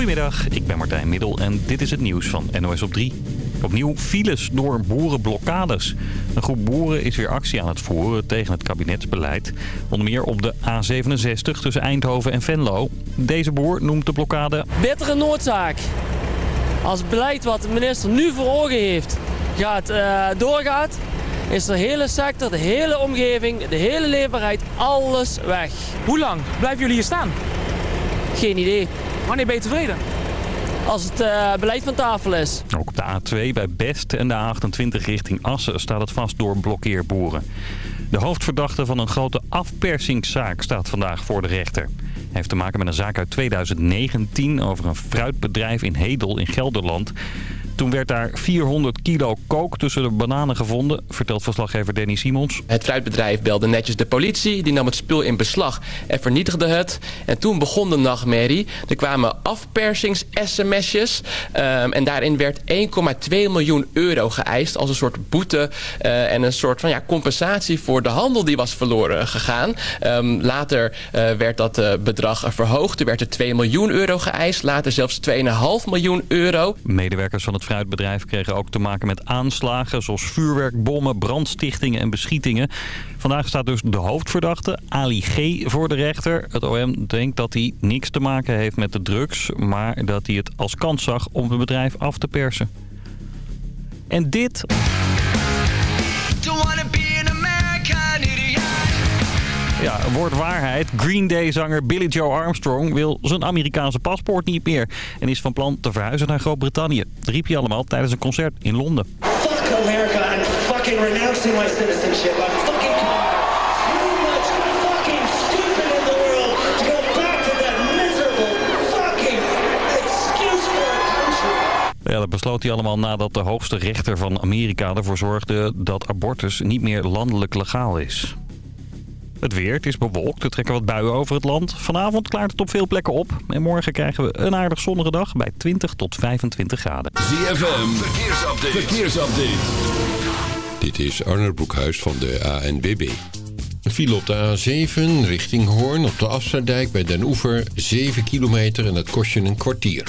Goedemiddag, ik ben Martijn Middel en dit is het nieuws van NOS op 3. Opnieuw files door boerenblokkades. Een groep boeren is weer actie aan het voeren tegen het kabinetsbeleid. Onder meer op de A67 tussen Eindhoven en Venlo. Deze boer noemt de blokkade... Bittere noodzaak. Als het beleid wat de minister nu voor ogen heeft gaat, uh, doorgaat... is de hele sector, de hele omgeving, de hele leefbaarheid, alles weg. Hoe lang blijven jullie hier staan? Geen idee. Wanneer ben je tevreden? Als het uh, beleid van tafel is. Ook op de A2 bij Best en de A28 richting Assen staat het vast door blokkeerboeren. De hoofdverdachte van een grote afpersingszaak staat vandaag voor de rechter. Hij heeft te maken met een zaak uit 2019 over een fruitbedrijf in Hedel in Gelderland. Toen werd daar 400 kilo kook tussen de bananen gevonden, vertelt verslaggever Danny Simons. Het fruitbedrijf belde netjes de politie, die nam het spul in beslag en vernietigde het. En toen begon de nachtmerrie. Er kwamen afpersings-sms'jes um, en daarin werd 1,2 miljoen euro geëist als een soort boete uh, en een soort van ja, compensatie voor de handel die was verloren gegaan. Um, later uh, werd dat uh, bedrag verhoogd. Er werd er 2 miljoen euro geëist, later zelfs 2,5 miljoen euro. Medewerkers van het fruitbedrijf kregen ook te maken met aanslagen... zoals vuurwerk, bommen, brandstichtingen en beschietingen. Vandaag staat dus de hoofdverdachte, Ali G, voor de rechter. Het OM denkt dat hij niks te maken heeft met de drugs... maar dat hij het als kans zag om het bedrijf af te persen. En dit... Ja, wordt waarheid. Green Day-zanger Billy Joe Armstrong wil zijn Amerikaanse paspoort niet meer. En is van plan te verhuizen naar Groot-Brittannië. Dat riep hij allemaal tijdens een concert in Londen. Fuck America, I'm fucking renouncing my citizenship. I'm fucking too much fucking stupid in the world to go back to that miserable fucking excuse for a country. Ja, dat besloot hij allemaal nadat de hoogste rechter van Amerika ervoor zorgde dat abortus niet meer landelijk legaal is. Het weer, het is bewolkt, er trekken wat buien over het land. Vanavond klaart het op veel plekken op. En morgen krijgen we een aardig zonnige dag bij 20 tot 25 graden. ZFM, verkeersupdate. verkeersupdate. Dit is Arnold Broekhuis van de ANBB. File op de A7 richting Hoorn op de Afsluitdijk bij Den Oever 7 kilometer en dat kost je een kwartier.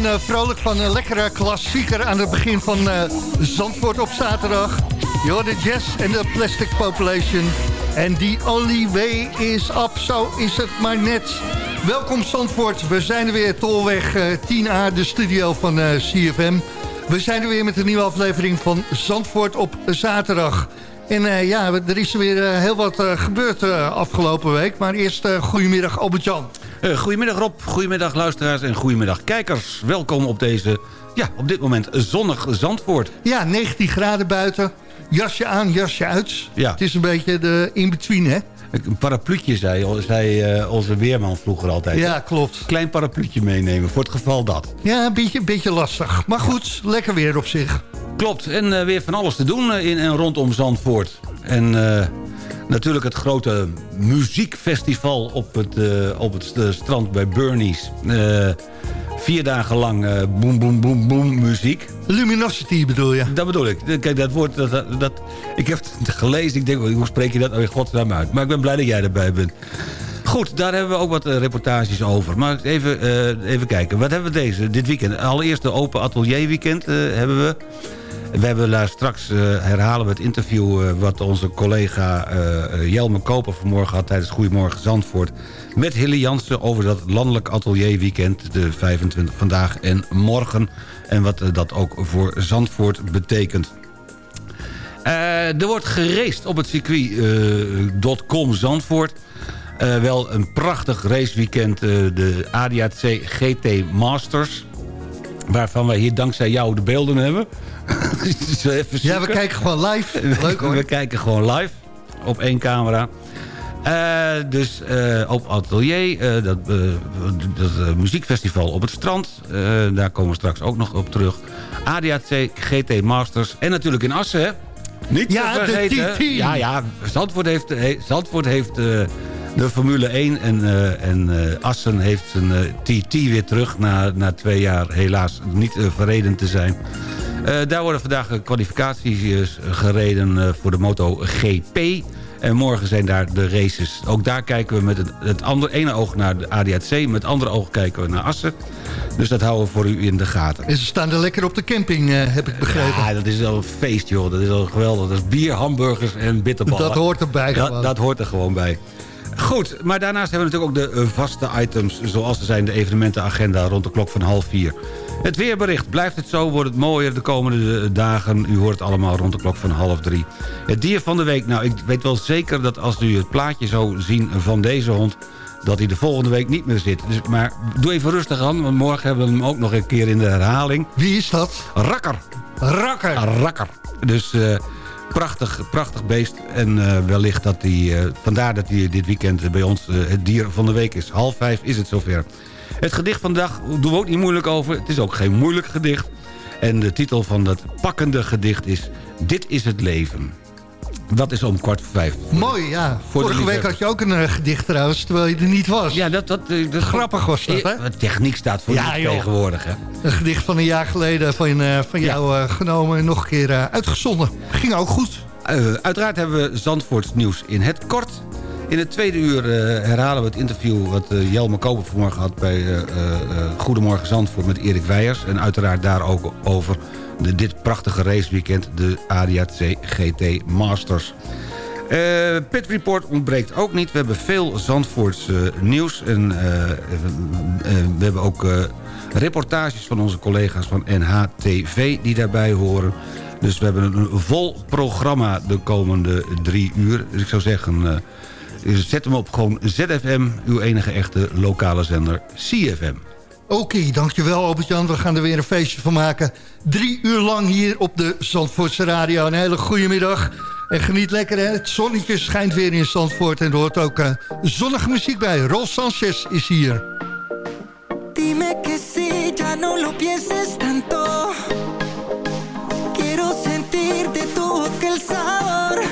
Uh, vrolijk van een lekkere klassieker aan het begin van uh, Zandvoort op zaterdag. Hoort de jazz en de plastic population. En the only way is up, zo is het maar net. Welkom Zandvoort, we zijn er weer, Tolweg uh, 10A, de studio van CFM. We zijn er weer met een nieuwe aflevering van Zandvoort op zaterdag. En ja, er is weer heel wat gebeurd afgelopen week. Maar eerst goedemiddag Albert-Jan. Goedemiddag Rob, goedemiddag luisteraars en goedemiddag kijkers. Welkom op deze, ja, op dit moment zonnig Zandvoort. Ja, 19 graden buiten. Jasje aan, jasje uit. Ja. Het is een beetje de in-between, hè? Een parapluutje, zei, zei uh, onze weerman vroeger altijd. Ja, klopt. Klein parapluutje meenemen, voor het geval dat. Ja, een beetje, een beetje lastig. Maar goed, lekker weer op zich. Klopt, en uh, weer van alles te doen in en rondom Zandvoort. En natuurlijk het grote muziekfestival op het, op het strand bij Burnies vier dagen lang uh, boem, boem, boem, boem muziek. Luminosity bedoel je? Dat bedoel ik. Kijk, dat woord, dat, dat, ik heb het gelezen. Ik denk, hoe spreek je dat oh, godsnaam uit? Maar ik ben blij dat jij erbij bent. Goed, daar hebben we ook wat reportages over. Maar even, even kijken. Wat hebben we deze, dit weekend? Allereerst de Open Atelier Weekend hebben we. We hebben daar straks, uh, herhalen we het interview... Uh, wat onze collega uh, Jelme Koper vanmorgen had... tijdens Goedemorgen Zandvoort... met Hilly Jansen over dat landelijk atelierweekend... de 25 vandaag en morgen. En wat dat ook voor Zandvoort betekent. er wordt gereced op het circuit.com Zandvoort... wel een prachtig raceweekend, de ADAC GT Masters... waarvan wij hier dankzij jou de beelden hebben... ja, we kijken gewoon live. Leuk hoor. We kijken gewoon live op één camera. Uh, dus uh, op Atelier, uh, dat, dat muziekfestival op het strand. daar komen we straks ook nog op terug. ADAC, GT Masters en natuurlijk in Assen, hè? Niet ja, te vergeten. Ja, ja, Zandvoort heeft, Zandvoort heeft de Formule 1 en, en Assen heeft zijn TT weer terug... Na, na twee jaar helaas niet verreden te zijn. Uh, daar worden vandaag kwalificaties gereden uh, voor de MotoGP. En morgen zijn daar de races. Ook daar kijken we met het, het andere, ene oog naar de ADAC... met het andere oog kijken we naar Assen. Dus dat houden we voor u in de gaten. En ze staan er lekker op de camping, heb ik begrepen. Ja, dat is wel een feest, joh. Dat is wel geweldig. Dat is bier, hamburgers en bitterballen. Dat hoort erbij gewoon. Dat, dat hoort er gewoon bij. Goed, maar daarnaast hebben we natuurlijk ook de vaste items... zoals er zijn de evenementenagenda rond de klok van half vier. Het weerbericht. Blijft het zo, wordt het mooier de komende dagen. U hoort het allemaal rond de klok van half drie. Het dier van de week. Nou, ik weet wel zeker dat als u het plaatje zou zien van deze hond dat hij de volgende week niet meer zit. Dus, maar doe even rustig aan, want morgen hebben we hem ook nog een keer in de herhaling. Wie is dat? Rakker. Rakker. Rakker. Dus uh, prachtig, prachtig beest. En uh, wellicht dat hij, uh, vandaar dat hij dit weekend bij ons het dier van de week is. Half vijf is het zover. Het gedicht van de dag doen we ook niet moeilijk over. Het is ook geen moeilijk gedicht. En de titel van dat pakkende gedicht is... Dit is het leven. Dat is om kwart voor vijf. Mooi, ja. Vorige week had je ook een uh, gedicht trouwens, terwijl je er niet was. Ja, dat... dat, dat Grappig was dat, hè? De techniek staat voor ja, tegenwoordig, hè? Een gedicht van een jaar geleden van, uh, van jou genomen en nog een keer uitgezonden. Ging ook goed. uiteraard hebben we Zandvoorts nieuws in het kort. In het tweede uur uh, herhalen we het interview... wat uh, Jelme Koper vanmorgen had bij uh, Goedemorgen Zandvoort met Erik Weijers. En uiteraard daar ook over de, dit prachtige raceweekend... de ADAC GT Masters. Pit Report ontbreekt ook niet. We hebben veel Zandvoorts nieuws. En we hebben ook reportages van onze collega's van NHTV die daarbij horen. Dus we hebben een vol programma de komende drie uur. Dus ik zou zeggen, Zet hem op gewoon ZFM, uw enige echte lokale zender CFM. Oké, dankjewel Albert-Jan. We gaan er weer een feestje van maken. Drie uur lang hier op de Zandvoortse Radio. Een hele goede middag. En geniet lekker, hè? Het zonnetje schijnt weer in Zandvoort. En er hoort ook uh, zonnige muziek bij. Rolf Sanchez is hier. Dime que si, ya no lo pienses tanto. Quiero sentir de tu aquel sabor.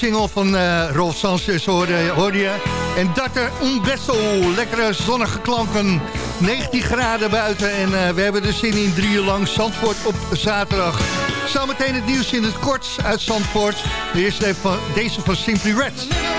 Singel van uh, Rolf Sanchez hoorde, je. En Darter Unbesso, lekkere zonnige klanken. 19 graden buiten en eh, we hebben de zin in drie uur lang Zandvoort op zaterdag. Zometeen het nieuws in het kort uit Zandvoort. De eerste van, deze van Simply Red.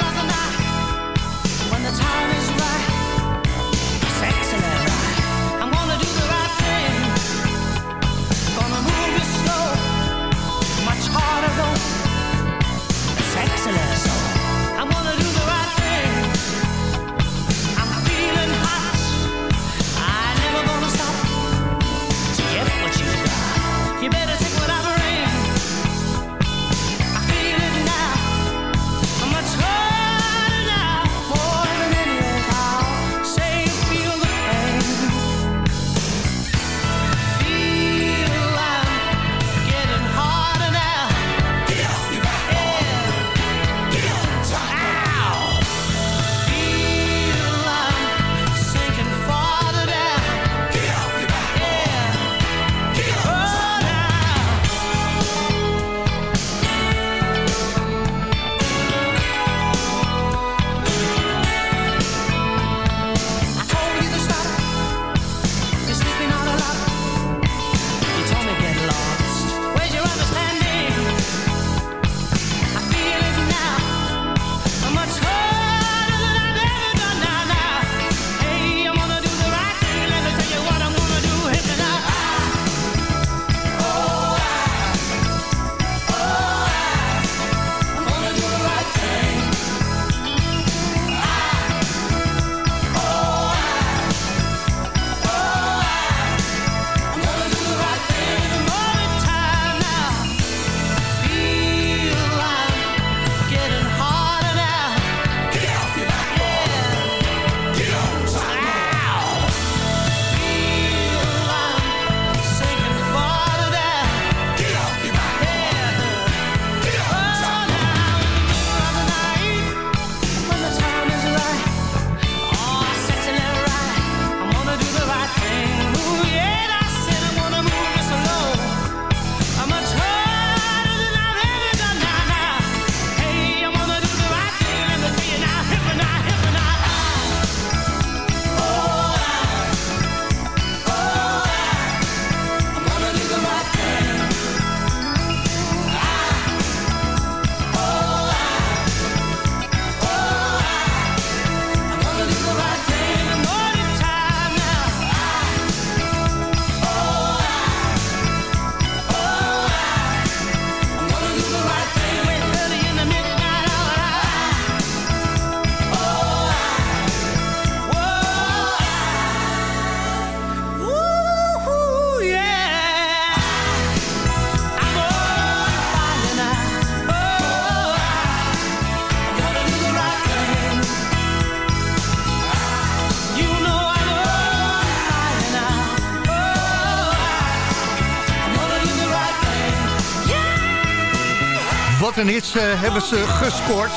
En een hits eh, hebben ze gescoord.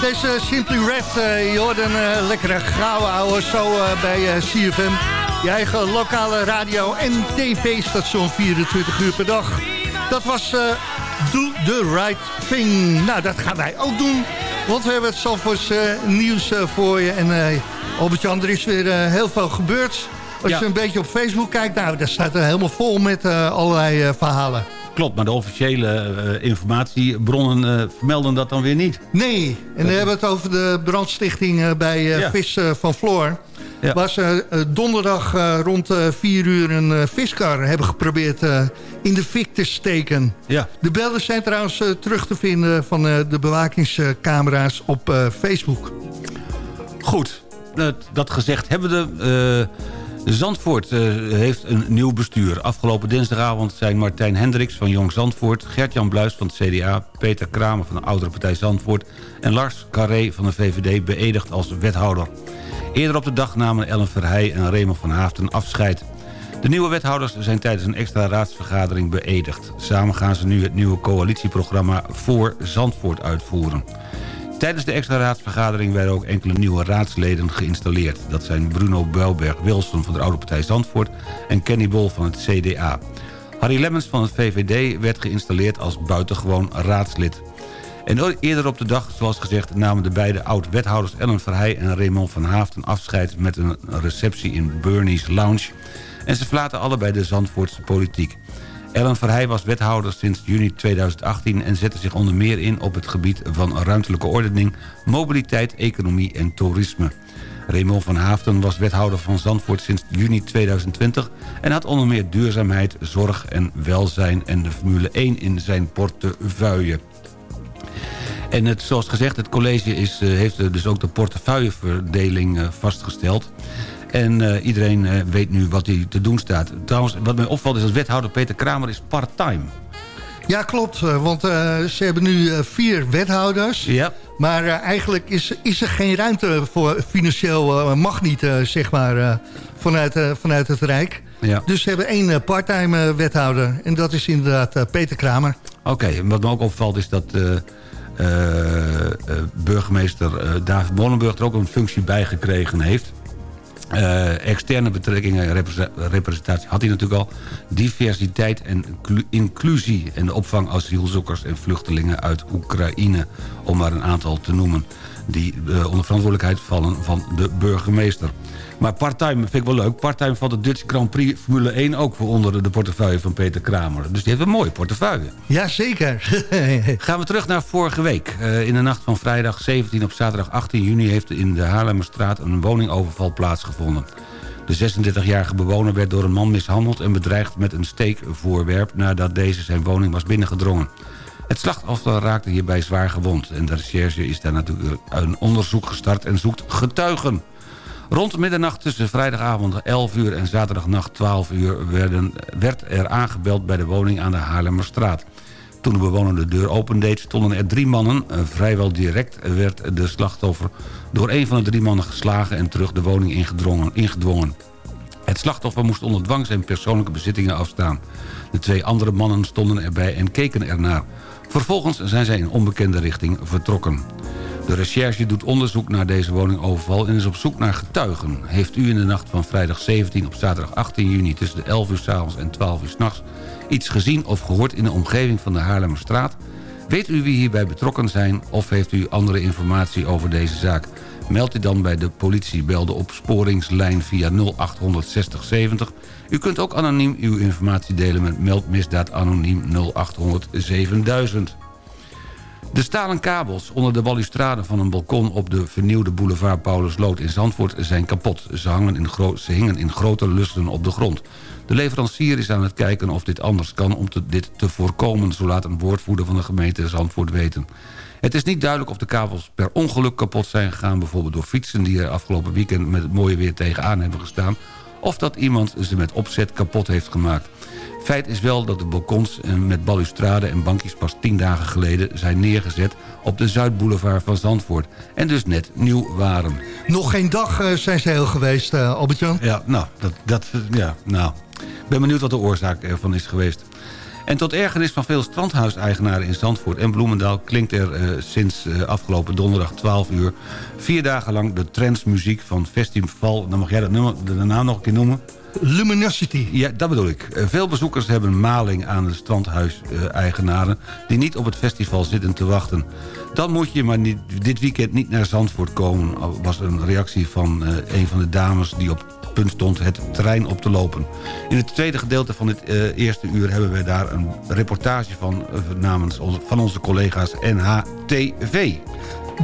Deze Simply Red, uh, je een eh, lekkere grauwe ouwe zo bij CFM. Je eigen lokale radio- en tv-station 24 uur per dag. Dat was Do The Right Thing. Nou, dat gaan wij ook doen. Want we hebben het Zandvoorts nieuws voor je. En Albert-Jan, er is weer heel veel gebeurd. Als je een beetje op Facebook kijkt, nou, daar staat er helemaal vol met allerlei verhalen. Klopt, maar de officiële eh, informatiebronnen eh, vermelden dat dan weer niet. Nee, en dan hebben we het over de brandstichting eh, bij Ja. Vis van Floor. Ja. Waar ze donderdag rond eh 4 uur een viskar hebben geprobeerd in de fik te steken. Ja, De beelden zijn trouwens terug te vinden van de bewakingscamera's op Facebook. goed. Dat, dat gezegd hebben we... eh, Zandvoort eh, heeft een nieuw bestuur. Afgelopen dinsdagavond zijn Martijn Hendricks van Jong Zandvoort... Gert-Jan Bluis van het CDA, Peter Kramer van de oudere partij Zandvoort... en Lars Carré van de VVD beëdigd als wethouder. Eerder op de dag namen Ellen Verheij en Raymond van Haafden afscheid. De nieuwe wethouders zijn tijdens een extra raadsvergadering beëdigd. Samen gaan ze nu het nieuwe coalitieprogramma voor Zandvoort uitvoeren. Tijdens de extra raadsvergadering werden ook enkele nieuwe raadsleden geïnstalleerd. Dat zijn Bruno Builberg-Wilson van de Oude Partij Zandvoort... en Kenny Bol van het CDA. Harry Lemmens van het VVD werd geïnstalleerd als buitengewoon raadslid. En eerder op de dag, zoals gezegd, namen de beide oud-wethouders... Ellen Verheij en Raymond van Haafden afscheid met een receptie in Bernie's Lounge. En ze verlaten allebei de Zandvoortse politiek. Ellen Verheij was wethouder sinds juni 2018 en zette zich onder meer in op het gebied van ruimtelijke ordening, mobiliteit, economie en toerisme. Raymond van Haafden was wethouder van Zandvoort sinds juni 2020 en had onder meer duurzaamheid, zorg en welzijn en de Formule 1 in zijn portefeuille. En het, zoals gezegd, het college is, eh, heeft eh, dus ook de portefeuilleverdeling eh, vastgesteld. En eh, iedereen eh, weet nu wat hij te doen staat. Trouwens, wat mij opvalt is dat wethouder Peter Kramer is part-time. Ja, klopt. eh, Want ze hebben nu vier wethouders. Ja. Maar eigenlijk is, is er geen ruimte voor financieel mag niet, zeg maar, vanuit, vanuit het Rijk. Ja. Dus ze hebben één parttime wethouder. En dat is inderdaad Peter Kramer. Oké, en wat me ook opvalt is dat burgemeester David Molenburg er ook een functie bij gekregen heeft. Eh, externe betrekkingen en repre- representatie had hij natuurlijk al. Diversiteit en inclu- inclusie en de opvang asielzoekers en vluchtelingen uit Oekraïne. Om maar een aantal te noemen. Die eh, onder verantwoordelijkheid vallen van de burgemeester. Maar parttime vind ik wel leuk. Parttime valt de Dutch Grand Prix Formule 1 ook voor onder de portefeuille van Peter Kramer. Dus die heeft een mooie portefeuille. Jazeker. Gaan we terug naar vorige week. Eh, in de nacht van vrijdag 17 op zaterdag 18 juni... heeft in de Haarlemmerstraat een woningoverval plaatsgevonden. De 36-jarige bewoner werd door een man mishandeld... en bedreigd met een steekvoorwerp... nadat deze zijn woning was binnengedrongen. Het slachtoffer raakte hierbij zwaar gewond... en de recherche is daar natuurlijk een onderzoek gestart en zoekt getuigen. Rond middernacht tussen vrijdagavond 11 uur en zaterdagnacht 12 uur... Werd er aangebeld bij de woning aan de Haarlemmerstraat. Toen de bewoner de deur opendeed stonden er drie mannen. Eh, Vrijwel direct werd de slachtoffer door een van de drie mannen geslagen... en terug de woning ingedwongen. Het slachtoffer moest onder dwang zijn persoonlijke bezittingen afstaan. De twee andere mannen stonden erbij en keken ernaar. Vervolgens zijn zij in onbekende richting vertrokken. De recherche doet onderzoek naar deze woningoverval en is op zoek naar getuigen. Heeft u in de nacht van vrijdag 17 op zaterdag 18 juni... tussen de 11 uur s'avonds en 12 uur s'nachts... iets gezien of gehoord in de omgeving van de Haarlemmerstraat? Weet u wie hierbij betrokken zijn of heeft u andere informatie over deze zaak? Meld u dan bij de politie. Bel de opsporingslijn via 0860 70. U kunt ook anoniem uw informatie delen met meldmisdaad anoniem 0800 7000. De stalen kabels onder de balustrade van een balkon op de vernieuwde boulevard Paulusloot in Zandvoort zijn kapot. Ze, hangen in hingen in grote lussen op de grond. De leverancier is aan het kijken of dit anders kan om dit te voorkomen, zo laat een woordvoerder van de gemeente Zandvoort weten. Het is niet duidelijk of de kabels per ongeluk kapot zijn gegaan... bijvoorbeeld door fietsen die er afgelopen weekend met het mooie weer tegenaan hebben gestaan... of dat iemand ze met opzet kapot heeft gemaakt. Feit is wel dat de balkons met balustrade en bankjes pas tien dagen geleden zijn neergezet op de Zuidboulevard van Zandvoort. En dus net nieuw waren. Nog geen dag eh, zijn ze heel geweest, Albert-Jan. Ja, nou, dat, dat, ja, nou. Ik ben benieuwd wat de oorzaak ervan is geweest. En tot ergernis van veel strandhuiseigenaren in Zandvoort en Bloemendaal... klinkt er eh, sinds eh, afgelopen donderdag 12 uur... vier dagen lang de trendsmuziek van Festival... dan mag jij dat nummer, de naam nog een keer noemen... Luminosity. Ja, dat bedoel ik. Eh, Veel bezoekers hebben maling aan de strandhuiseigenaren... die niet op het festival zitten te wachten. Dan moet je maar niet, dit weekend niet naar Zandvoort komen... was een reactie van eh, een van de dames die op punt stond het terrein op te lopen. In het tweede gedeelte van dit eh, eerste uur hebben we daar een reportage van... eh, namens onze, van onze collega's NHTV.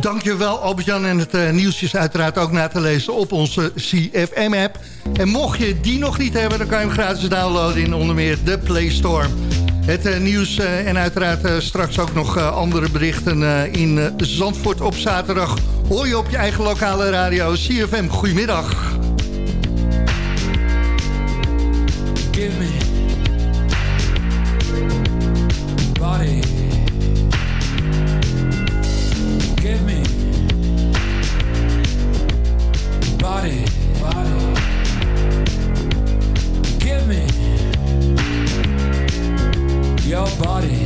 Dankjewel Albert-Jan en het eh, nieuws is uiteraard ook na te lezen op onze CFM-app. En mocht je die nog niet hebben, dan kan je hem gratis downloaden in onder meer de Play Store. Het eh, nieuws eh, en uiteraard straks ook nog andere berichten in Zandvoort op zaterdag. Hoor je op je eigen lokale radio CFM. Goedemiddag. Give me body. Body.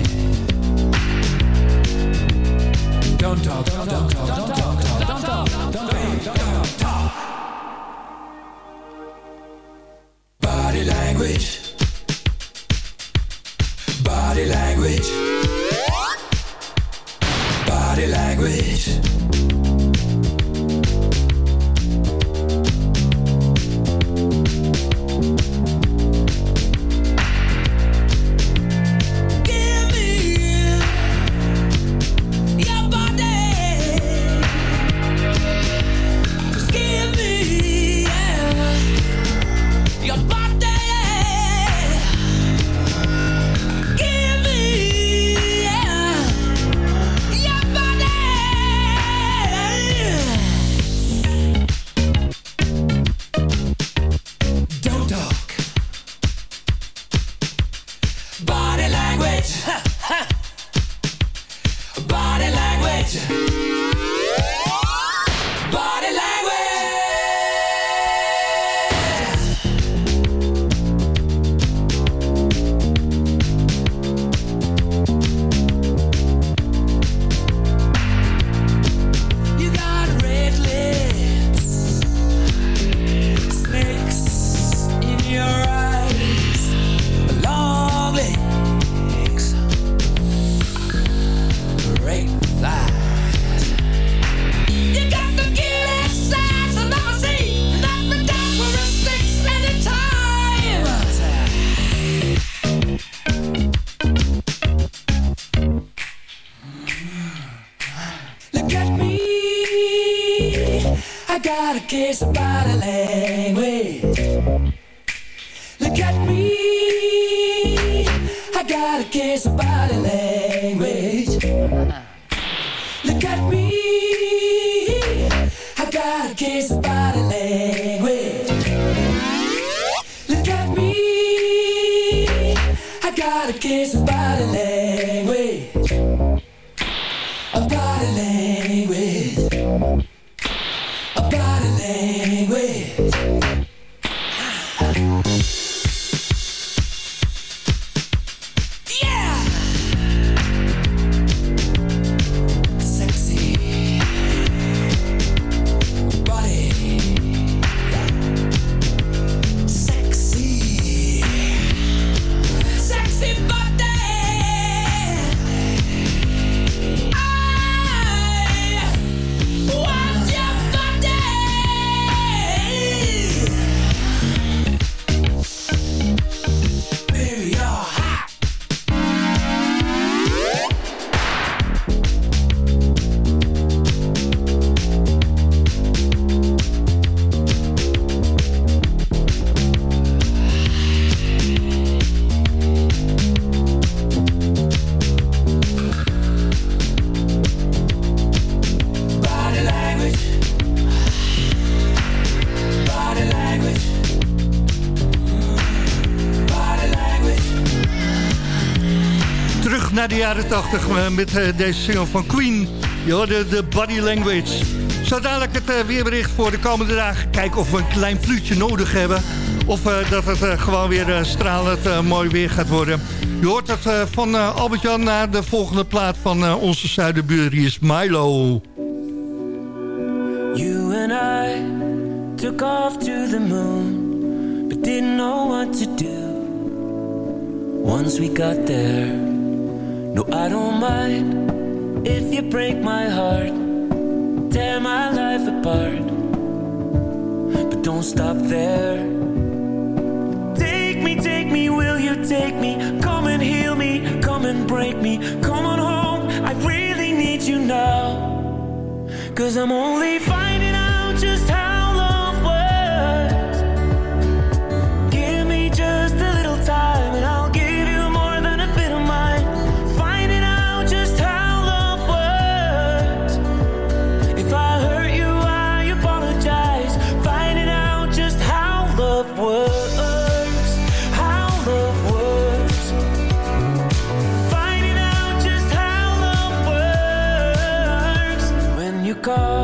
Jaren 80 eh, met eh, deze single van Queen. Je hoorde de body language. Zo dadelijk het eh, weerbericht voor de komende dagen. Kijken of we een klein pluutje nodig hebben. Of dat het gewoon weer stralend mooi weer gaat worden. Je hoort het van Albert-Jan naar de volgende plaat van onze zuidenbuur. Hier is Milo. You and I took off to the moon, but didn't know what to do. Once we got there, no, I don't mind if you break my heart, tear my life apart. But don't stop there. Take me, take me, will you take me? Come and heal me, come and break me. Come on home, I really need you now. Cause I'm only finding out just how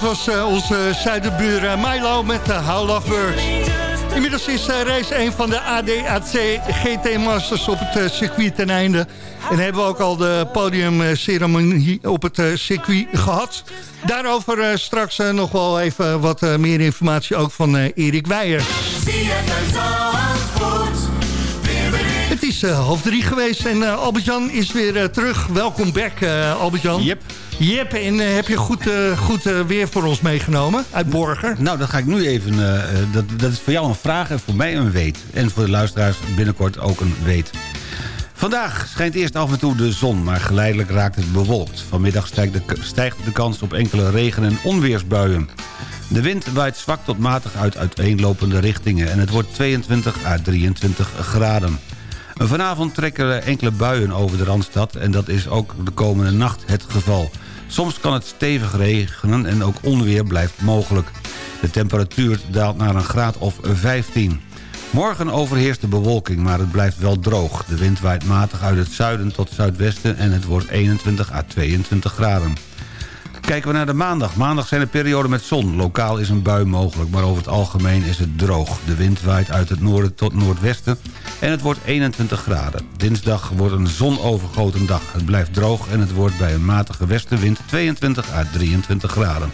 Dat was eh, onze zuiderbuur eh, Milo met uh, How Love Works. Inmiddels is eh, race 1 van de ADAC GT Masters op het eh, circuit ten einde. En hebben we ook al de podiumceremonie op het eh, circuit gehad. Daarover eh, straks eh, nog wel even wat eh, meer informatie ook van eh, Erik Weijer. Het is eh, half drie geweest en eh, Albert-Jan is weer eh, terug. Welkom back, Albert-Jan. Yep. Yep, en heb je goed, goed weer voor ons meegenomen uit Borger? Nou, dat ga ik nu even... dat, dat is voor jou een vraag en voor mij een weet. En voor de luisteraars binnenkort ook een weet. Vandaag schijnt eerst af en toe de zon, maar geleidelijk raakt het bewolkt. Vanmiddag stijgt de, stijgt de kans op enkele regen- en onweersbuien. De wind waait zwak tot matig uit uiteenlopende richtingen... en het wordt 22 à 23 graden. Vanavond trekken enkele buien over de Randstad... en dat is ook de komende nacht het geval. Soms kan het stevig regenen en ook onweer blijft mogelijk. De temperatuur daalt naar een graad of 15. Morgen overheerst de bewolking, maar het blijft wel droog. De wind waait matig uit het zuiden tot zuidwesten... en het wordt 21 à 22 graden. Kijken we naar de maandag. Maandag zijn er perioden met zon. Lokaal is een bui mogelijk, maar over het algemeen is het droog. De wind waait uit het noorden tot noordwesten en het wordt 21 graden. Dinsdag wordt een zonovergoten dag. Het blijft droog en het wordt bij een matige westenwind 22 à 23 graden.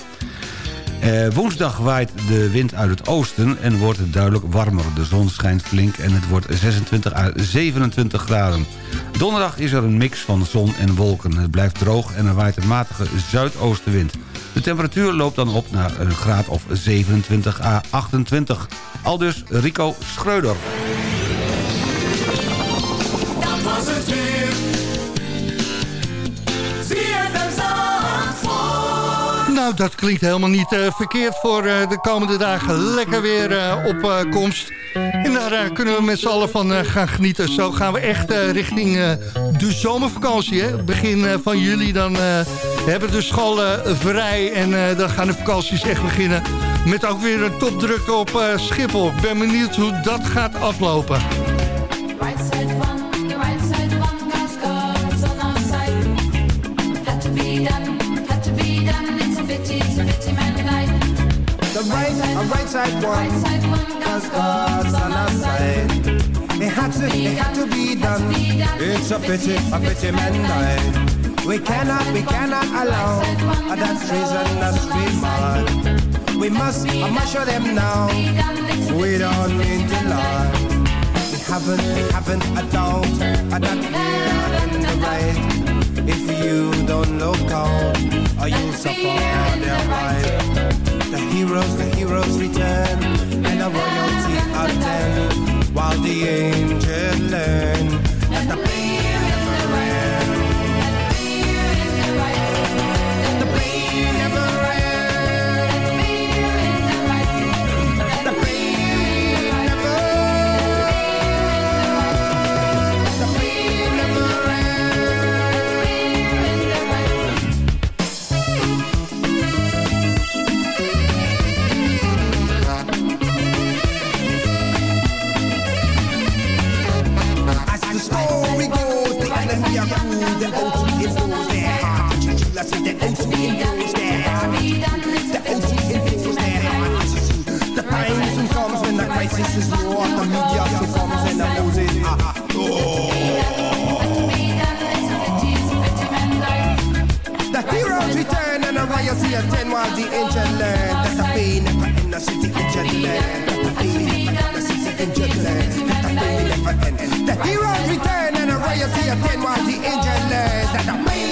Eh, woensdag waait de wind uit het oosten en wordt het duidelijk warmer. De zon schijnt flink en het wordt 26 à 27 graden. Donderdag is er een mix van zon en wolken. Het blijft droog en er waait een matige zuidoostenwind. De temperatuur loopt dan op naar een graad of 27 à 28. Aldus Rico Schreuder. Dat het weer. Nou, dat klinkt helemaal niet eh, verkeerd voor eh, de komende dagen. Lekker weer eh, op komst. En daar kunnen we met z'n allen van gaan genieten. Zo gaan we echt richting de zomervakantie. Hè? Begin van juli dan hebben de scholen vrij. En dan gaan de vakanties echt beginnen. Met ook weer een topdrukte op Schiphol. Ik ben benieuwd hoe dat gaat aflopen. Right, a right side one, Right side one, cause God's on our side. It had to, it had to be done. It's a pity, a pity man died. We cannot, we cannot allow that treason, that we mad. We must, I must show them now. We don't mean to lie. We haven't, we haven't a doubt that we're in the right. If you don't look out, or you'll suffer their right. The heroes, the heroes return, and a royalty of ten, while the angels learn that the pain. The pain The O2 impose their. The O2 impose their. The time soon comes when the crisis is low, the media succumbs and the oh. The heroes return and the here attend while the angel learn that the pain never end. The city angel learn the pain never end. The city angel learn the pain never end. The heroes return and the riots here attend that the pain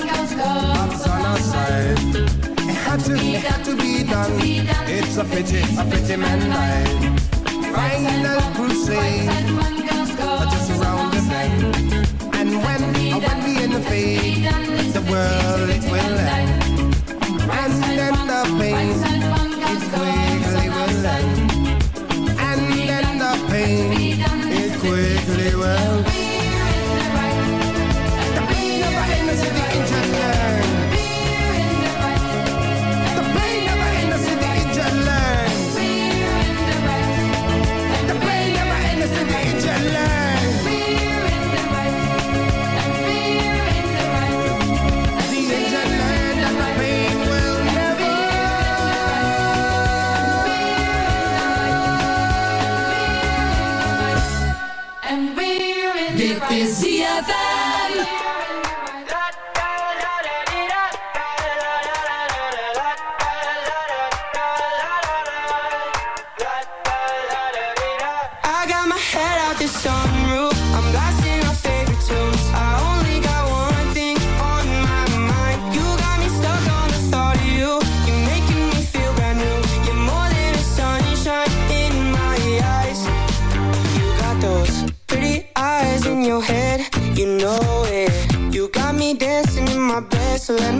side. It had to, it had to be done. It's a pity, a pity man died. Final crusade, just around the bend. And when, uh, when we in the fade, the world it will end. And then the pain, it quickly will end. And then the pain, it quickly will The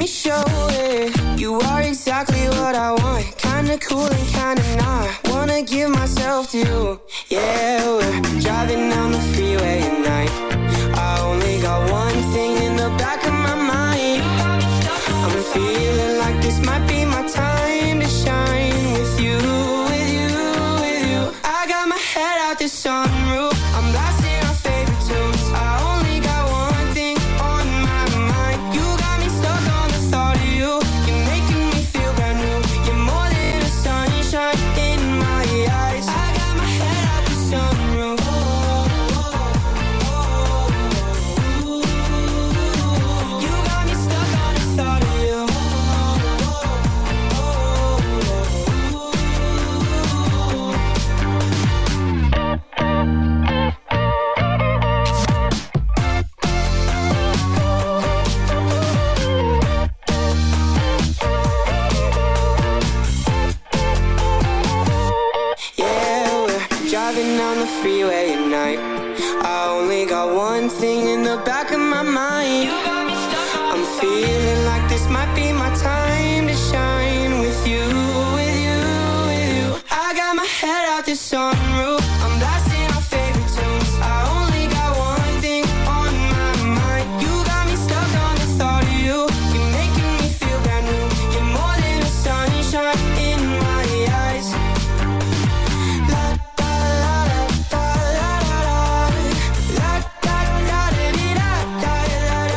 me show it. You are exactly what I want. Kinda cool and kinda not. Wanna give myself to you.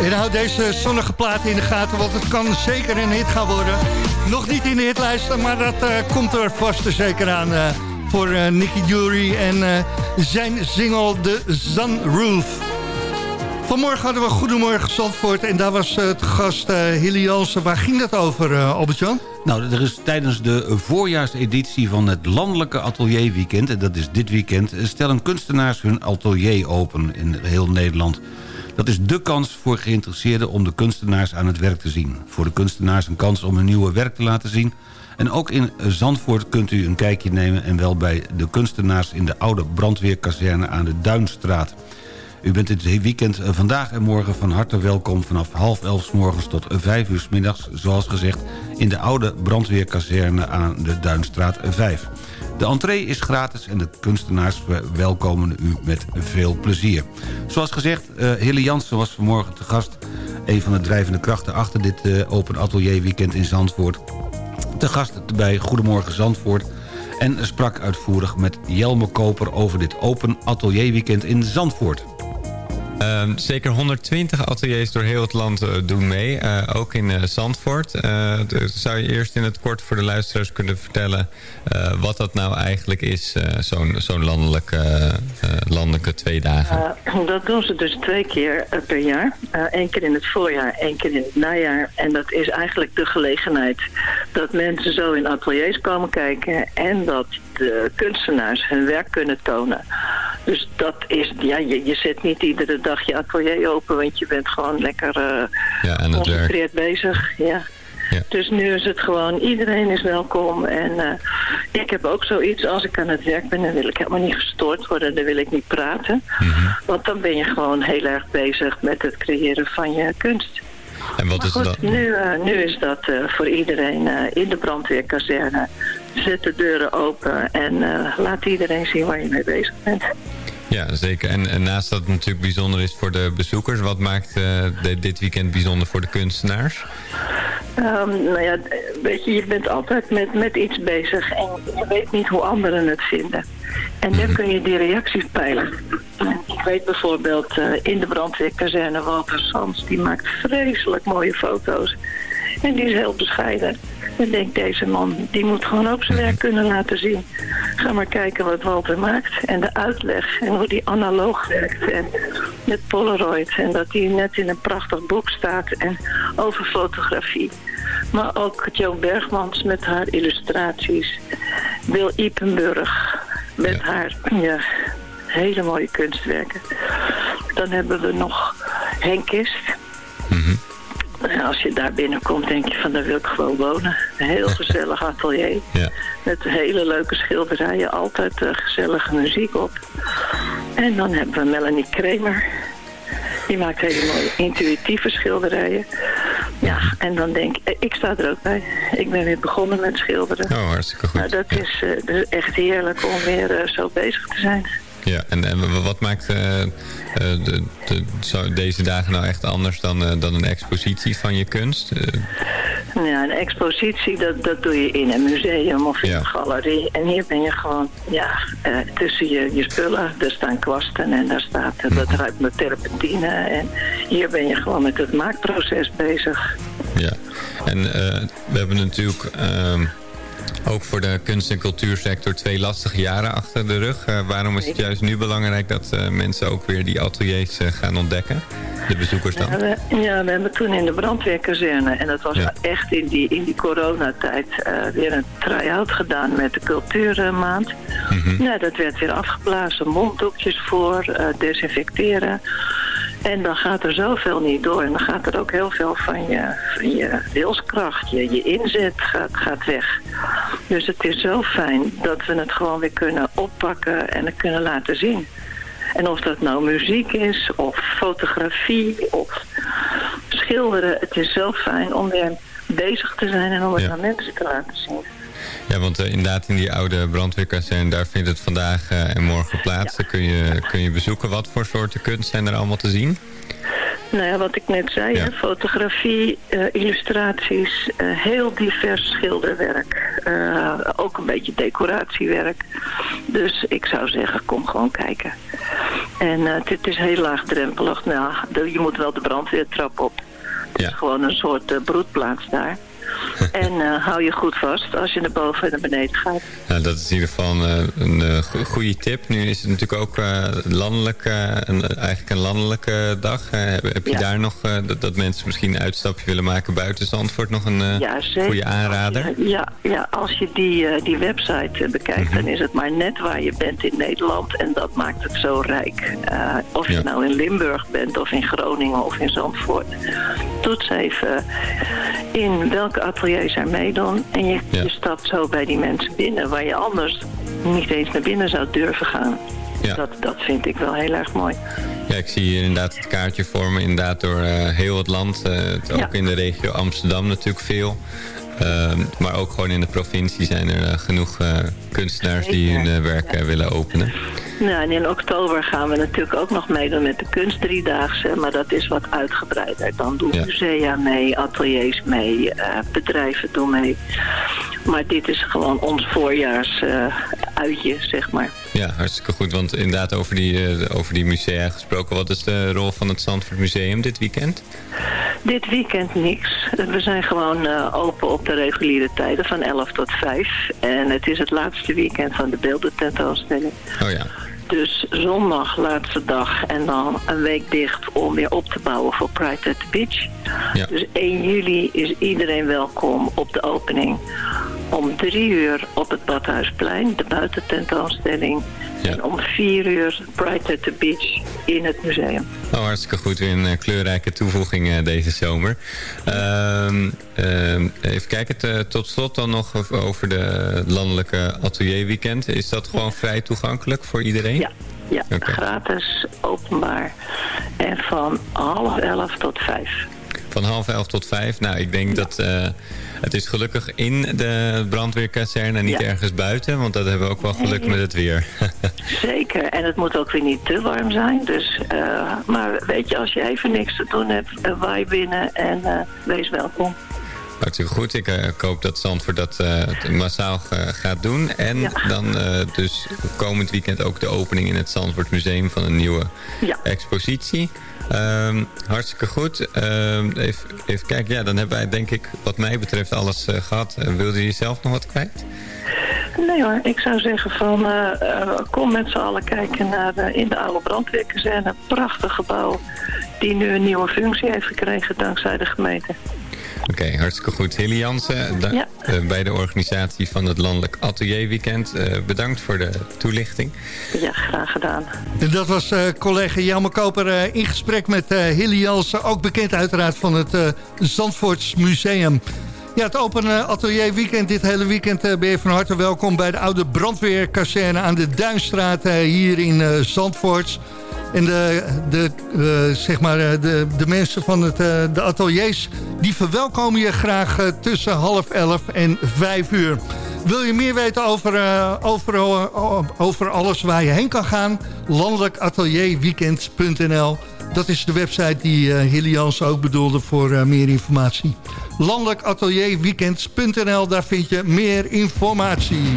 En hou deze zonnige plaat in de gaten, want het kan zeker een hit gaan worden. Nog niet in de hitlijsten, maar dat eh, komt er vast zeker aan eh, voor eh, Nicky Jury en zijn single The Sunroof. Vanmorgen hadden we Goedemorgen Zandvoort en daar was het gast Hilly Jansen. Waar ging dat over, Albert-Jan? Nou, er is tijdens de voorjaarseditie van het Landelijke Atelierweekend... en dat is dit weekend, stellen kunstenaars hun atelier open in heel Nederland. Dat is dé kans voor geïnteresseerden om de kunstenaars aan het werk te zien. Voor de kunstenaars een kans om hun nieuwe werk te laten zien... En ook in Zandvoort kunt u een kijkje nemen... en wel bij de kunstenaars in de oude brandweerkazerne aan de Duinstraat. U bent dit weekend eh, vandaag en morgen van harte welkom... vanaf half elf s morgens tot vijf uur s middags, zoals gezegd... in de oude brandweerkazerne aan de Duinstraat 5. De entree is gratis en de kunstenaars welkomen u met veel plezier. Zoals gezegd, uh, Hille Jansen was vanmorgen te gast... een van de drijvende krachten achter dit uh, Open Atelier Weekend in Zandvoort... te gast bij Goedemorgen Zandvoort... en sprak uitvoerig met Jelme Koper over dit Open Atelier Weekend in Zandvoort. Um, zeker 120 ateliers door heel het land uh, doen mee, uh, ook in uh, Zandvoort. Zou je eerst in het kort voor de luisteraars kunnen vertellen wat dat nou eigenlijk is, zo'n zo'n landelijke, landelijke twee dagen? dat doen ze dus twee keer per jaar. Eén keer in het voorjaar, één keer in het najaar. En dat is eigenlijk de gelegenheid dat mensen zo in ateliers komen kijken en dat de kunstenaars hun werk kunnen tonen. Dus dat is, ja, je, je zet niet iedere dag je atelier open, want je bent gewoon lekker uh, ja, geconcentreerd bezig. Ja. ja. Dus nu is het gewoon, iedereen is welkom. En uh, ik heb ook zoiets, als ik aan het werk ben, dan wil ik helemaal niet gestoord worden, dan wil ik niet praten. Mm -hmm. Want dan ben je gewoon heel erg bezig met het creëren van je kunst. En wat maar is goed, dat? Nu, uh, nu is dat uh, voor iedereen in de brandweerkazerne. Zet de deuren open en laat iedereen zien waar je mee bezig bent. Ja, zeker. En, en, naast dat het natuurlijk bijzonder is voor de bezoekers... wat maakt de, dit weekend bijzonder voor de kunstenaars? Um, nou ja, weet je, je bent altijd met, met iets bezig... en je weet niet hoe anderen het vinden. En dan kun je die reacties peilen. Ik weet bijvoorbeeld uh, in de brandweerkazerne Walter Sands... die maakt vreselijk mooie foto's. En die is heel bescheiden. Ik denk, deze man, die moet gewoon ook zijn werk kunnen laten zien. Ga maar kijken wat Walter maakt. En de uitleg. En hoe die analoog werkt. En met Polaroid. En dat die net in een prachtig boek staat. En over fotografie. Maar ook Jo Bergmans met haar illustraties. Wil Ipenburg met ja. haar ja, hele mooie kunstwerken. Dan hebben we nog Henk Kist. Mhm. Mm -hmm. Als je daar binnenkomt, denk je van daar wil ik gewoon wonen. Een heel gezellig atelier. Ja. Met hele leuke schilderijen. Altijd uh, gezellige muziek op. En dan hebben we Melanie Kramer. Die maakt hele mooie intuïtieve schilderijen. Ja, en dan denk ik, ik sta er ook bij. Ik ben weer begonnen met schilderen. Oh, hartstikke goed. Nou, dat, ja. is, uh, dat is echt heerlijk om weer uh, zo bezig te zijn. Ja, en, en wat maakt uh, de, de, zo deze dagen nou echt anders dan, uh, dan een expositie van je kunst? Uh, ja, een expositie, dat, dat doe je in een museum of in ja. een galerie. En hier ben je gewoon, ja, tussen je, je spullen. Er staan kwasten en daar staat, dat ruikt met terpentine. En hier ben je gewoon met het maakproces bezig. Ja, en we hebben natuurlijk... ehm, ook voor de kunst- en cultuursector twee lastige jaren achter de rug. Uh, waarom is het juist nu belangrijk dat uh, mensen ook weer die ateliers uh, gaan ontdekken? De bezoekers dan? Ja we, ja, we hebben toen in de brandweerkazerne, en dat was ja. echt in die, in die coronatijd, weer een try-out gedaan met de cultuurmaand. Mhm. Mm -hmm. Ja, dat werd weer afgeblazen, monddoekjes voor, desinfecteren. En dan gaat er zoveel niet door. En dan gaat er ook heel veel van je, van je wilskracht, je, je inzet gaat, gaat weg. Dus het is zo fijn dat we het gewoon weer kunnen oppakken en het kunnen laten zien. En of dat nou muziek is, of fotografie, of schilderen. Het is zo fijn om weer bezig te zijn en om het ja. aan mensen te laten zien. Ja, want uh, inderdaad in die oude brandweerkazerne, daar vindt het vandaag uh, en morgen plaats. Ja. Daar kun je, kun je bezoeken. Wat voor soorten kunst zijn er allemaal te zien? Nou ja, wat ik net zei, hè, fotografie, eh, illustraties, eh, heel divers schilderwerk. Eh, ook een beetje decoratiewerk. Dus ik zou zeggen, kom gewoon kijken. En eh, het is heel laagdrempelig. Nou, je moet wel de brandweertrap op. Het is gewoon een soort eh, broedplaats daar. en eh, hou je goed vast als je naar boven en naar beneden gaat. Nou, dat is in ieder geval een, een eh, go- goede tip. Nu is het natuurlijk ook eh, landelijk, eh, een, eigenlijk een landelijke dag. Eh, heb, heb je Ja. daar nog, eh, dat, dat mensen misschien een uitstapje willen maken buiten Zandvoort, nog een eh, Ja, goede aanrader? Ja, ja als je die, eh, die website eh, bekijkt, Mhm. dan is het maar net waar je bent in Nederland. En dat maakt het zo rijk. Eh, of je nou in Limburg bent, of in Groningen, of in Zandvoort. Toets even in welke ateliers er meedoen. En je, je stapt zo bij die mensen binnen, waar je anders niet eens naar binnen zou durven gaan. Ja. Dat, dat vind ik wel heel erg mooi. Ja, ik zie hier inderdaad het kaartje vormen. Inderdaad door eh, heel het land. Eh, het- ook Ja. in de regio Amsterdam natuurlijk veel. Ehm, maar ook gewoon in de provincie zijn er eh, genoeg kunstenaars die hun werk willen openen. Nou, en in oktober gaan we natuurlijk ook nog meedoen met de kunstdriedaagse. Maar dat is wat uitgebreider. Dan doen Ja. musea mee, ateliers mee, eh, bedrijven doen mee. Maar dit is gewoon ons voorjaars eh, uitje, zeg maar. Ja, hartstikke goed. Want inderdaad over die, eh, over die musea gesproken. Wat is de rol van het Zandvoort Museum dit weekend? Dit weekend niks. We zijn gewoon eh, open op de reguliere tijden van 11 tot 5. En het is het laatste weekend van de beeldententoonstelling. Oh ja. Dus zondag, laatste dag. En dan een week dicht om weer op te bouwen voor Pride at the Beach. Ja. Dus 1 juli is iedereen welkom op de opening. Om 3 uur op het Badhuisplein, de buitententoonstelling. En om 4 uur Pride at the Beach in het museum. Oh, hartstikke goed. Weer een eh, kleurrijke toevoeging eh, deze zomer. Ehm, ehm, even kijken. tot slot dan nog over- de landelijke atelierweekend. Is dat gewoon vrij toegankelijk voor iedereen? Ja, ja gratis, openbaar. En van half 11 tot 5. Van half elf tot vijf. Nou, ik denk dat eh, het is gelukkig in de brandweerkazerne en niet Ja. ergens buiten. Want dat hebben we ook wel geluk Nee. met het weer. Zeker, en het moet ook weer niet te warm zijn. Dus, eh, maar weet je, als je even niks te doen hebt, uh, waai binnen en eh, wees welkom. Hartstikke goed. Ik, eh, ik hoop dat Zandvoort dat massaal gaat doen. En dan dus komend weekend ook de opening in het Zandvoort Museum van een nieuwe Ja. expositie. Ehm, hartstikke goed. Ehm, even, even kijken. Ja, dan hebben wij denk ik wat mij betreft alles eh, gehad. Uh, wilde je zelf nog wat kwijt? Nee hoor, ik zou zeggen van eh, kom met z'n allen kijken naar in de oude brandweerkazerne. Een prachtig gebouw die nu een nieuwe functie heeft gekregen dankzij de gemeente. Oké, hartstikke goed. Hilly Jansen, Ja. eh, bij de organisatie van het Landelijk Atelierweekend. Eh bedankt voor de toelichting. Ja, graag gedaan. En dat was eh, collega Jelme Koper eh, in gesprek met eh Hilly Jansen. Ook bekend uiteraard van het eh Zandvoorts Museum. Ja, het Open Atelier Weekend. Dit hele weekend eh, ben je van harte welkom bij de oude brandweerkazerne aan de Duinstraat hier in eh, Zandvoort. En de, de, eh, zeg maar, eh, de, de mensen van het, eh, de ateliers... die verwelkomen je graag tussen half elf en vijf uur. Wil je meer weten over, over, over alles waar je heen kan gaan? Landelijkatelierweekend.nl Dat is de website die Hilly Jans ook bedoelde voor meer informatie. Landelijkatelierweekend.nl, daar vind je meer informatie.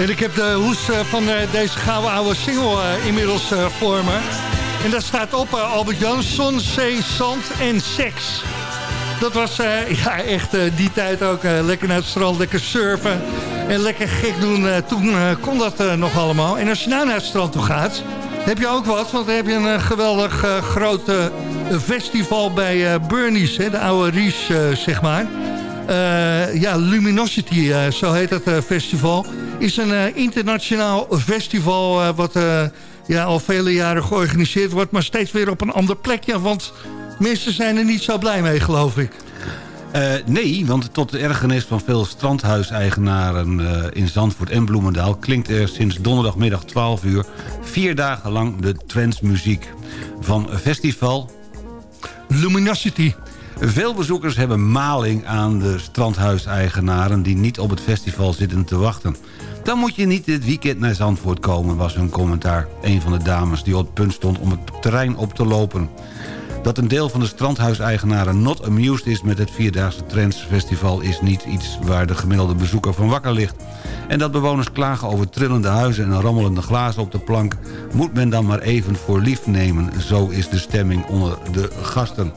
En ik heb de hoes eh, van eh, deze gouden oude single eh, inmiddels voor me. En daar staat op Albert Jan, zon, zee, zand en seks. Dat was ja, echt die tijd ook lekker naar het strand, lekker surfen en lekker gek doen. Toen kon dat nog allemaal. En als je nou naar het strand toe gaat, heb je ook wat. Want dan heb je een geweldig groot festival bij Burnies, hè, de oude Ries, zeg maar. Eh, ja, Luminosity, eh, zo heet dat eh, festival. Is een internationaal festival wat ja, al vele jaren georganiseerd wordt... maar steeds weer op een ander plekje. Want mensen zijn er niet zo blij mee, geloof ik. Nee, want tot de ergernis van veel strandhuiseigenaren eh, in Zandvoort en Bloemendaal... klinkt er sinds donderdagmiddag 12 uur vier dagen lang de trendsmuziek van festival... Luminosity. Veel bezoekers hebben maling aan de strandhuiseigenaren... die niet op het festival zitten te wachten. Dan moet je niet dit weekend naar Zandvoort komen, was hun commentaar. Een van de dames die op het punt stond om het terrein op te lopen. Dat een deel van de strandhuiseigenaren not amused is met het Vierdaagse Trends Festival... is niet iets waar de gemiddelde bezoeker van wakker ligt. En dat bewoners klagen over trillende huizen en rammelende glazen op de plank... moet men dan maar even voor lief nemen. Zo is de stemming onder de gasten.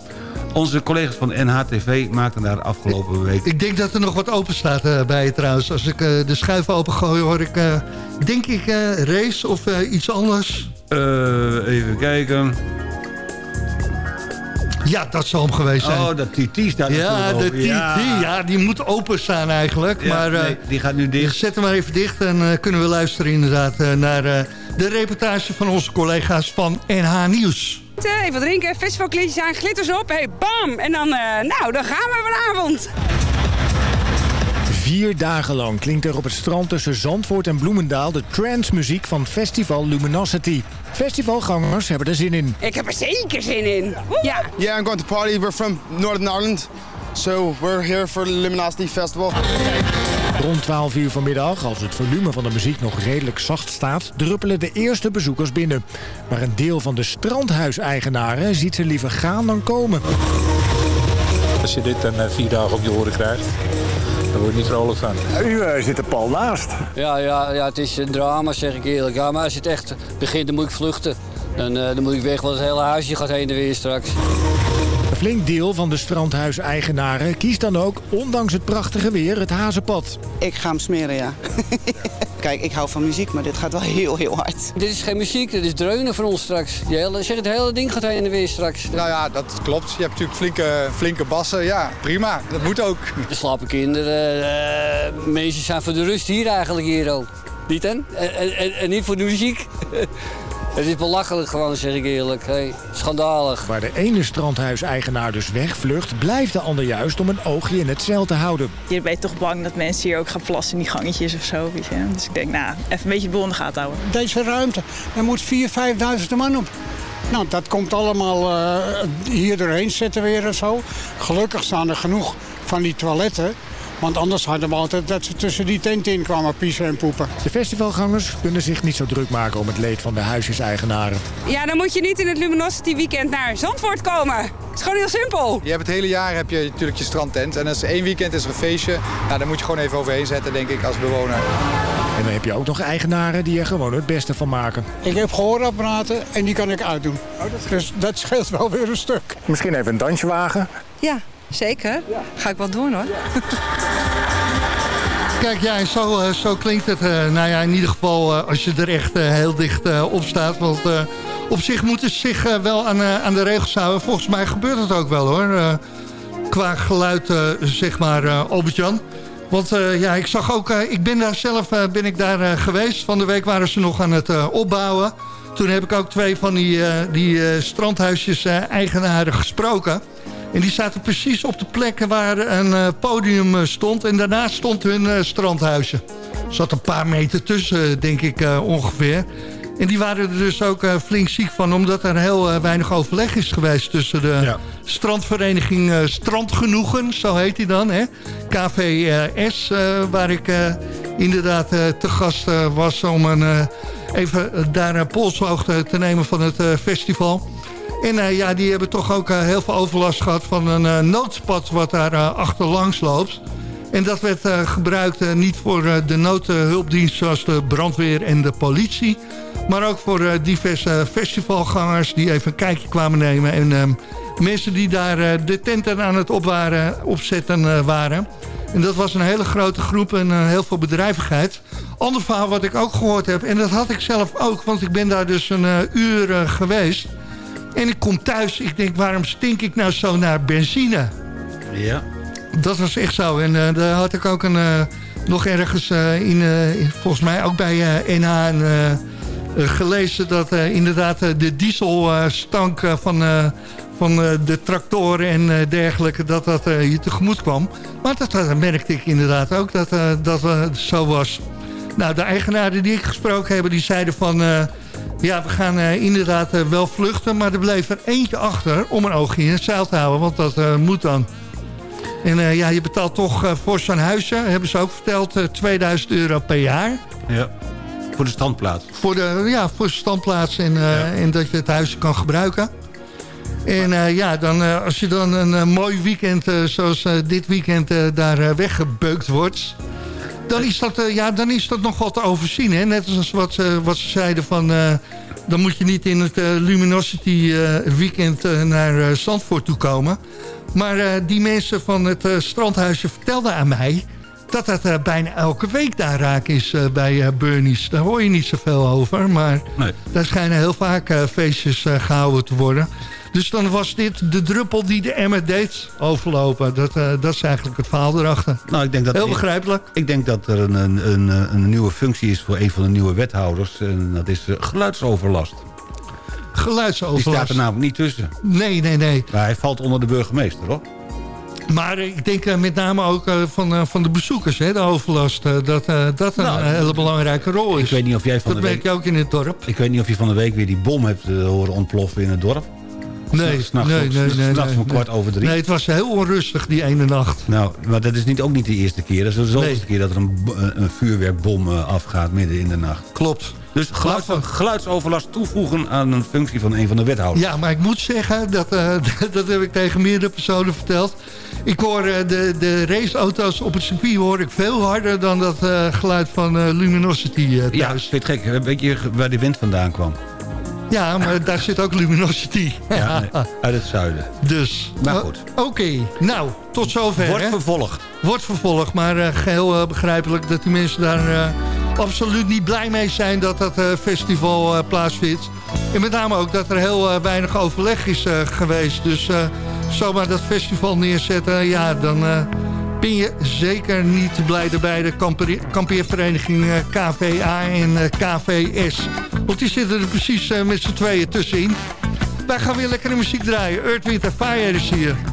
Onze collega's van NHTV maakten daar afgelopen week... Ik denk dat er nog wat open staat eh, bij je trouwens. Als ik eh, de schuif open gooi, hoor ik, eh, denk ik, race of iets anders. Even kijken. Ja, dat zal hem geweest zijn. Oh, dat TT staat Ja, de. TT, Ja. ja. die moet open staan eigenlijk. Ja, maar, nee, die gaat nu dicht. Zet hem maar even dicht en kunnen we luisteren inderdaad naar de reportage van onze collega's van NH Nieuws. Even drinken, festivalkleedjes aan, glitters op, hey, bam! En dan, eh, nou, dan gaan we vanavond. Vier dagen lang klinkt er op het strand tussen Zandvoort en Bloemendaal de trance-muziek van Festival Luminosity. Festivalgangers hebben er zin in. Ik heb er zeker zin in. Ja. Yeah, I'm going to party. We're from Northern Ireland. So we're here for the Luminosity Festival. Rond 12 uur vanmiddag, als het volume van de muziek nog redelijk zacht staat, druppelen de eerste bezoekers binnen. Maar een deel van de strandhuiseigenaren ziet ze liever gaan dan komen. Als je dit dan eh, vier dagen op je oren krijgt, daar word je niet vrolijk van. U eh, zit er pal naast. Ja, ja, ja, het is een drama, zeg ik eerlijk. Ja, maar als het echt begint, dan moet ik vluchten. Dan, eh, dan moet ik weg, want het hele huisje gaat heen en weer straks. Een flink deel van de strandhuiseigenaren kiest dan ook, ondanks het prachtige weer, het hazenpad. Ik ga hem smeren, ja. Kijk, ik hou van muziek, maar dit gaat wel heel, heel hard. Dit is geen muziek, dit is dreunen voor ons straks. Je hele, zeg, het hele ding gaat heen en weer straks. Nou ja, dat klopt. Je hebt natuurlijk flinke, flinke bassen. Ja, prima. Dat moet ook. Er slapen kinderen, eh, mensen zijn voor de rust hier eigenlijk hier ook. Niet? En, en, en- en niet voor de muziek. Het is belachelijk gewoon, zeg ik eerlijk. Hey, schandalig. Waar de ene strandhuiseigenaar dus wegvlucht, blijft de ander juist om een oogje in het zeil te houden. Je bent toch bang dat mensen hier ook gaan plassen in die gangetjes of zo. Weet je? Dus ik denk, nou, even een beetje de boel in de gaten houden. Deze ruimte, er moet 4.000, 5.000 man op. Nou, dat komt allemaal eh, hier doorheen zitten weer en zo. Gelukkig staan er genoeg van die toiletten. Want anders hadden we altijd dat ze tussen die tenten in kwamen piezen en poepen. De festivalgangers kunnen zich niet zo druk maken om het leed van de huisjeseigenaren. Ja, dan moet je niet in het Luminosity weekend naar Zandvoort komen. Het is gewoon heel simpel. Je hebt het hele jaar heb je natuurlijk je strandtent. En als één weekend is er een feestje, nou, daar moet je gewoon even overheen zetten, denk ik, als bewoner. En dan heb je ook nog eigenaren die er gewoon het beste van maken. Ik heb gehoorapparaten en die kan ik uitdoen. Dus dat scheelt wel weer een stuk. Misschien even een dansje wagen. Ja, zeker. Ga ik wel doen hoor. Kijk, ja, zo, eh, zo klinkt het. eh, nou ja, in ieder geval eh, als je er echt heel dicht op staat. Want op zich moeten ze zich wel aan, aan de regels houden. Volgens mij gebeurt het ook wel hoor. Qua geluid, zeg maar, Albert-Jan. Want ja, ik zag ook, ik ben daar zelf ben ik daar, geweest. Van de week waren ze nog aan het opbouwen. Toen heb ik ook twee van die, die eh, strandhuisjes-eigenaren gesproken. En die zaten precies op de plekken waar een eh, podium eh, stond. En daarnaast stond hun eh, strandhuisje. Er zat een paar meter tussen, denk ik, ongeveer. En die waren er dus ook flink ziek van... omdat er heel weinig overleg is geweest tussen de strandvereniging Strandgenoegen... zo heet die dan, hè? KVS, waar ik inderdaad te gast was... om een, even daar een polshoogte te nemen van het festival... En eh, ja, die hebben toch ook eh, heel veel overlast gehad van een eh, noodspad wat daar achterlangs loopt. En dat werd gebruikt niet voor de noodhulpdienst zoals de brandweer en de politie. Maar ook voor diverse festivalgangers die even een kijkje kwamen nemen. En ehm, mensen die daar de tenten aan het opzetten waren. En dat was een hele grote groep en heel veel bedrijvigheid. Ander verhaal wat ik ook gehoord heb, en dat had ik zelf ook... want ik ben daar dus een uur geweest. En ik kom thuis, ik denk, waarom stink ik nou zo naar benzine? Ja. Dat was echt zo. En eh, daar had ik ook een, eh, nog ergens eh, in, volgens mij ook bij NH een, gelezen... dat inderdaad de dieselstank van, van de tractoren en dergelijke... dat dat hier tegemoet kwam. Maar dat merkte ik inderdaad ook dat dat zo was. Nou, de eigenaren die ik gesproken heb, die zeiden van... ja, we gaan eh, inderdaad eh, wel vluchten... maar er bleef er eentje achter om een oogje in het zeil te houden. Want dat eh, moet dan. En ja, je betaalt toch voor zo'n huisje, hebben ze ook verteld, eh, 2000 euro per jaar. Ja. Voor de standplaats. Voor de, ja, voor de standplaats en, en dat je het huis kan gebruiken. En ja, dan, als je dan een mooi weekend, zoals dit weekend, daar weggebeukt wordt... Dan is, dat, eh, ja, dan is dat nog wat te overzien. Hè? Net als wat, ze- wat ze zeiden van... eh, dan moet je niet in het eh, Luminosity eh, weekend eh, naar eh, Zandvoort toe komen. Maar eh, die mensen van het eh, strandhuisje vertelden aan mij... dat dat eh, bijna elke week daar raak is eh, bij eh Burnies. Daar hoor je niet zoveel over, maar daar schijnen heel vaak eh, feestjes eh, gehouden te worden. Dus dan was dit de druppel die de emmer deed overlopen. Dat, eh, dat is eigenlijk het verhaal erachter. Nou, ik denk dat Heel begrijpelijk. Ik denk dat er een, een, een, een nieuwe functie is voor een van de nieuwe wethouders. En dat is eh, geluidsoverlast. Geluidsoverlast. Die staat er namelijk niet tussen. Nee, nee, nee. Maar hij valt onder de burgemeester, hoor. Maar eh, ik denk met name ook van, van de bezoekers, hè, de overlast. dat dat een Nou, hele belangrijke rol is. Ik weet niet of jij van dat de merk week... je ook in het dorp. Ik weet niet of je van de week weer die bom hebt horen ontploffen in het dorp. Nee, S'nachts nee, nee, nee, nee, om kwart over drie. Nee, het was heel onrustig die ene nacht. Nou, maar dat is niet, ook niet de eerste keer. Dat is de zoveelste keer dat er een, bo- een vuurwerkbom eh, afgaat midden in de nacht. Klopt. Dus geluids, geluidsoverlast toevoegen aan een functie van een van de wethouders. Ja, maar ik moet zeggen, dat, eh, dat heb ik tegen meerdere personen verteld. Ik hoor eh, de, de raceauto's op het circuit hoor ik veel harder dan dat eh, geluid van eh, Luminosity eh, Ja, thuis. vind het gek? Weet je waar die wind vandaan kwam? Ja, maar daar zit ook Luminosity. Ja, nee, uit het zuiden. Dus. Maar O- goed. Oké, nou, tot zover. Wordt hè? vervolgd. Wordt vervolgd, maar eh, geheel eh, begrijpelijk dat die mensen daar eh, absoluut niet blij mee zijn dat dat eh, festival eh, plaatsvindt. En met name ook dat er heel eh, weinig overleg is eh, geweest. Dus eh, zomaar dat festival neerzetten, ja, dan eh, ben je zeker niet blij erbij. De kampeervereniging eh, KVA en eh, KVS. Want die zitten er precies eh, met z'n tweeën tussenin. Wij gaan weer lekkere muziek draaien. Earth, Wind Fire is hier.